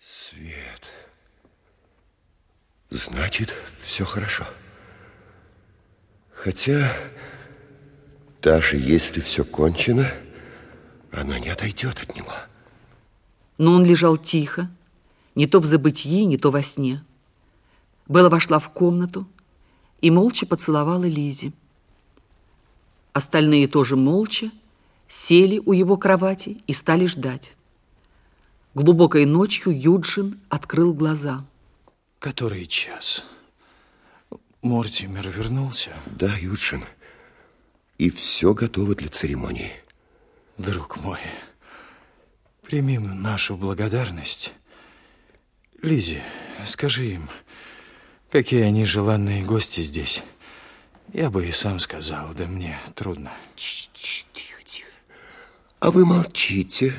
Свет. Значит, все хорошо. Хотя, даже если все кончено, она не отойдет от него. Но он лежал тихо, не то в забытии, не то во сне. Белла вошла в комнату и молча поцеловала Лизи. Остальные тоже молча сели у его кровати и стали ждать. Глубокой ночью Юджин открыл глаза. Который час? Мортимер вернулся? Да, Юджин. И все готово для церемонии. Друг мой, примем нашу благодарность. Лизи, скажи им, какие они желанные гости здесь. Я бы и сам сказал, да мне трудно. Тихо, тихо. А вы молчите.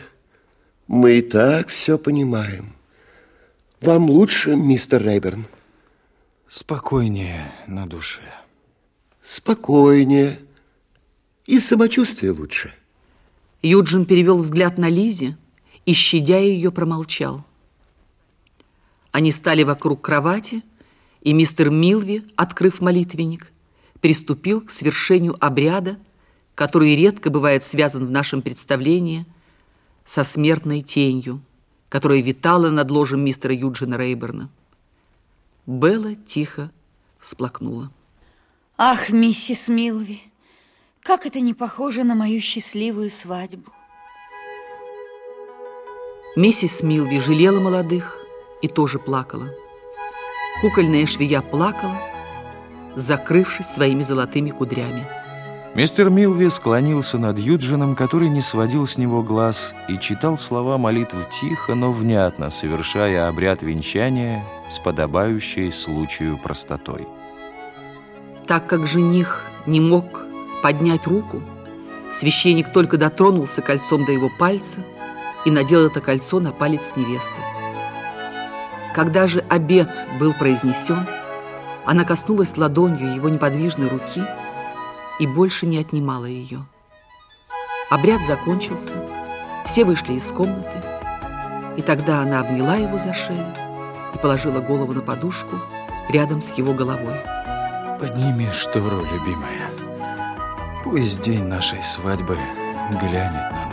Мы и так все понимаем. Вам лучше, мистер Рейберн? Спокойнее на душе. Спокойнее. И самочувствие лучше. Юджин перевел взгляд на Лизи и, щадя ее, промолчал. Они стали вокруг кровати, и мистер Милви, открыв молитвенник, приступил к свершению обряда, который редко бывает связан в нашем представлении – со смертной тенью, которая витала над ложем мистера Юджина Рейберна. Белла тихо всплакнула. Ах, миссис Милви, как это не похоже на мою счастливую свадьбу. Миссис Милви жалела молодых и тоже плакала. Кукольная швея плакала, закрывшись своими золотыми кудрями. Мистер Милви склонился над Юджином, который не сводил с него глаз и читал слова молитвы тихо, но внятно, совершая обряд венчания с подобающей случаю простотой. Так как жених не мог поднять руку, священник только дотронулся кольцом до его пальца и надел это кольцо на палец невесты. Когда же обед был произнесен, она коснулась ладонью его неподвижной руки – и больше не отнимала ее. Обряд закончился, все вышли из комнаты, и тогда она обняла его за шею и положила голову на подушку рядом с его головой. Подними штору, любимая. Пусть день нашей свадьбы глянет на